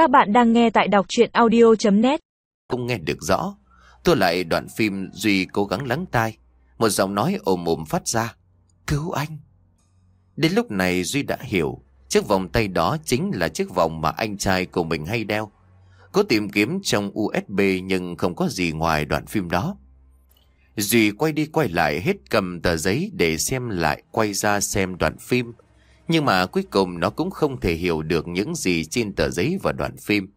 Các bạn đang nghe tại đọc chuyện audio.net Không nghe được rõ. Tôi lại đoạn phim Duy cố gắng lắng tai. Một giọng nói ồm ồm phát ra. Cứu anh. Đến lúc này Duy đã hiểu. Chiếc vòng tay đó chính là chiếc vòng mà anh trai của mình hay đeo. Có tìm kiếm trong USB nhưng không có gì ngoài đoạn phim đó. Duy quay đi quay lại hết cầm tờ giấy để xem lại, quay ra xem đoạn phim. Nhưng mà cuối cùng nó cũng không thể hiểu được những gì trên tờ giấy và đoạn phim.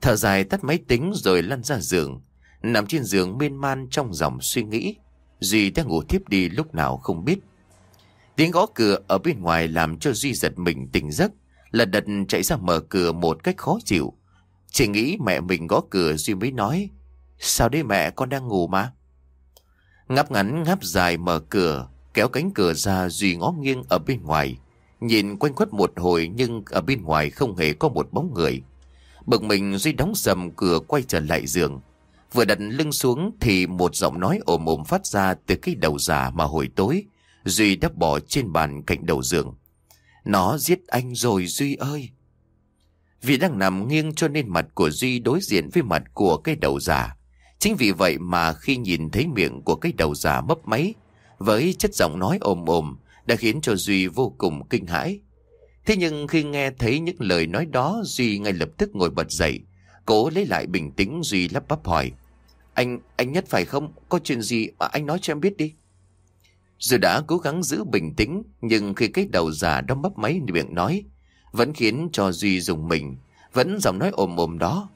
Thở dài tắt máy tính rồi lăn ra giường. Nằm trên giường miên man trong dòng suy nghĩ. Duy đã ngủ thiếp đi lúc nào không biết. Tiếng gõ cửa ở bên ngoài làm cho Duy giật mình tỉnh giấc. Là đật chạy ra mở cửa một cách khó chịu. Chỉ nghĩ mẹ mình gõ cửa Duy mới nói. Sao đây mẹ con đang ngủ mà? Ngáp ngắn ngáp dài mở cửa, kéo cánh cửa ra Duy ngó nghiêng ở bên ngoài. Nhìn quanh quất một hồi nhưng ở bên ngoài không hề có một bóng người. Bực mình Duy đóng sầm cửa quay trở lại giường. Vừa đặt lưng xuống thì một giọng nói ồm ồm phát ra từ cái đầu già mà hồi tối. Duy đã bỏ trên bàn cạnh đầu giường. Nó giết anh rồi Duy ơi! Vì đang nằm nghiêng cho nên mặt của Duy đối diện với mặt của cái đầu già. Chính vì vậy mà khi nhìn thấy miệng của cái đầu già mấp máy, với chất giọng nói ồm ồm, đã khiến cho Duy vô cùng kinh hãi. Thế nhưng khi nghe thấy những lời nói đó, Duy ngay lập tức ngồi bật dậy, cố lấy lại bình tĩnh Duy lắp bắp hỏi. Anh, anh nhất phải không? Có chuyện gì mà anh nói cho em biết đi. Dù đã cố gắng giữ bình tĩnh, nhưng khi cái đầu già đóng bắp máy miệng nói, vẫn khiến cho Duy dùng mình, vẫn giọng nói ồm ồm đó.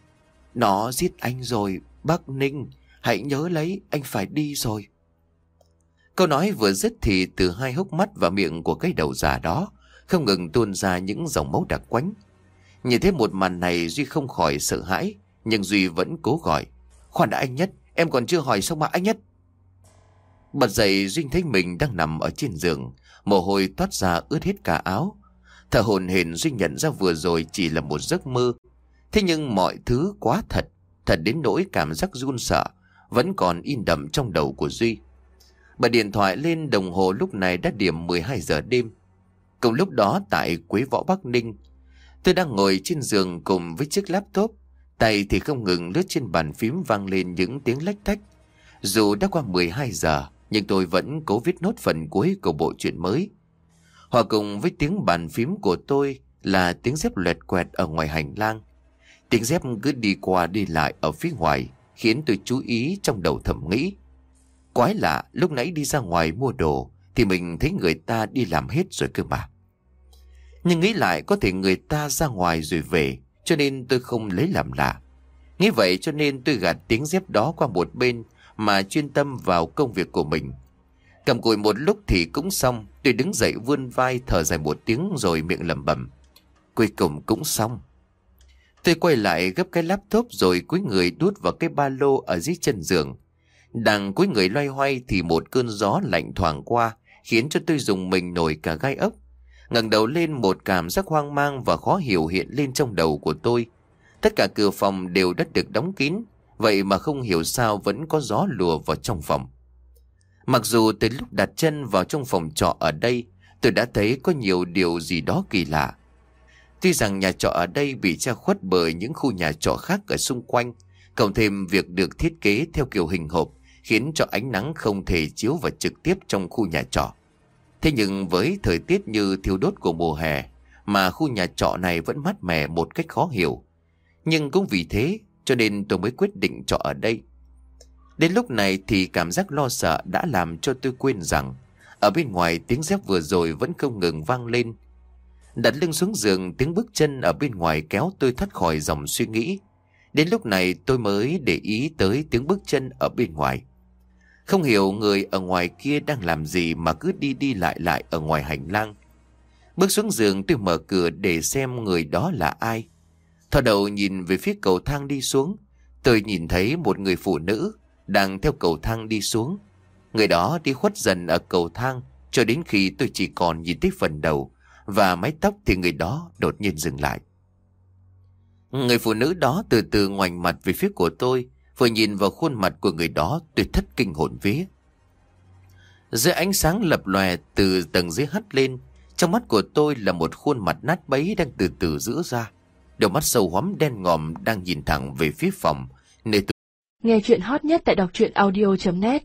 Nó giết anh rồi, bác Ninh, hãy nhớ lấy, anh phải đi rồi. Câu nói vừa dứt thì từ hai hốc mắt và miệng của cái đầu già đó không ngừng tuôn ra những dòng máu đặc quánh. Nhìn thấy một màn này Duy không khỏi sợ hãi, nhưng Duy vẫn cố gọi. Khoan đã anh Nhất, em còn chưa hỏi xong mà anh Nhất. Bật dậy Duy thấy mình đang nằm ở trên giường, mồ hôi toát ra ướt hết cả áo. Thở hồn hển Duy nhận ra vừa rồi chỉ là một giấc mơ. Thế nhưng mọi thứ quá thật, thật đến nỗi cảm giác run sợ, vẫn còn in đậm trong đầu của Duy. Bật điện thoại lên đồng hồ lúc này đã điểm 12 giờ đêm. Cùng lúc đó tại Quế Võ Bắc Ninh, tôi đang ngồi trên giường cùng với chiếc laptop. Tay thì không ngừng lướt trên bàn phím vang lên những tiếng lách thách. Dù đã qua 12 giờ, nhưng tôi vẫn cố viết nốt phần cuối của bộ truyện mới. Hòa cùng với tiếng bàn phím của tôi là tiếng dép lẹt quẹt ở ngoài hành lang. Tiếng dép cứ đi qua đi lại ở phía ngoài, khiến tôi chú ý trong đầu thầm nghĩ. Quái lạ, lúc nãy đi ra ngoài mua đồ thì mình thấy người ta đi làm hết rồi cơ mà. Nhưng nghĩ lại có thể người ta ra ngoài rồi về cho nên tôi không lấy làm lạ. Nghĩ vậy cho nên tôi gạt tiếng dép đó qua một bên mà chuyên tâm vào công việc của mình. Cầm cùi một lúc thì cũng xong, tôi đứng dậy vươn vai thở dài một tiếng rồi miệng lẩm bẩm. Cuối cùng cũng xong. Tôi quay lại gấp cái laptop rồi cúi người đút vào cái ba lô ở dưới chân giường. Đang cúi người loay hoay thì một cơn gió lạnh thoảng qua, khiến cho tôi dùng mình nổi cả gai ốc. ngẩng đầu lên một cảm giác hoang mang và khó hiểu hiện lên trong đầu của tôi. Tất cả cửa phòng đều đã được đóng kín, vậy mà không hiểu sao vẫn có gió lùa vào trong phòng. Mặc dù từ lúc đặt chân vào trong phòng trọ ở đây, tôi đã thấy có nhiều điều gì đó kỳ lạ. Tuy rằng nhà trọ ở đây bị che khuất bởi những khu nhà trọ khác ở xung quanh, cộng thêm việc được thiết kế theo kiểu hình hộp, khiến cho ánh nắng không thể chiếu vào trực tiếp trong khu nhà trọ. Thế nhưng với thời tiết như thiêu đốt của mùa hè, mà khu nhà trọ này vẫn mát mẻ một cách khó hiểu. Nhưng cũng vì thế, cho nên tôi mới quyết định trọ ở đây. Đến lúc này thì cảm giác lo sợ đã làm cho tôi quên rằng, ở bên ngoài tiếng dép vừa rồi vẫn không ngừng vang lên. Đặt lưng xuống giường, tiếng bước chân ở bên ngoài kéo tôi thoát khỏi dòng suy nghĩ. Đến lúc này tôi mới để ý tới tiếng bước chân ở bên ngoài. Không hiểu người ở ngoài kia đang làm gì mà cứ đi đi lại lại ở ngoài hành lang. Bước xuống giường tôi mở cửa để xem người đó là ai. Thò đầu nhìn về phía cầu thang đi xuống. Tôi nhìn thấy một người phụ nữ đang theo cầu thang đi xuống. Người đó đi khuất dần ở cầu thang cho đến khi tôi chỉ còn nhìn thấy phần đầu và mái tóc thì người đó đột nhiên dừng lại. Người phụ nữ đó từ từ ngoảnh mặt về phía của tôi Vừa nhìn vào khuôn mặt của người đó tôi thất kinh hồn vía. Dưới ánh sáng lập lòe từ tầng dưới hắt lên, trong mắt của tôi là một khuôn mặt nát bấy đang từ từ giữa ra. Đôi mắt sâu hoắm đen ngòm đang nhìn thẳng về phía phòng Nơi tôi Nghe chuyện hot nhất tại đọc truyện audio.net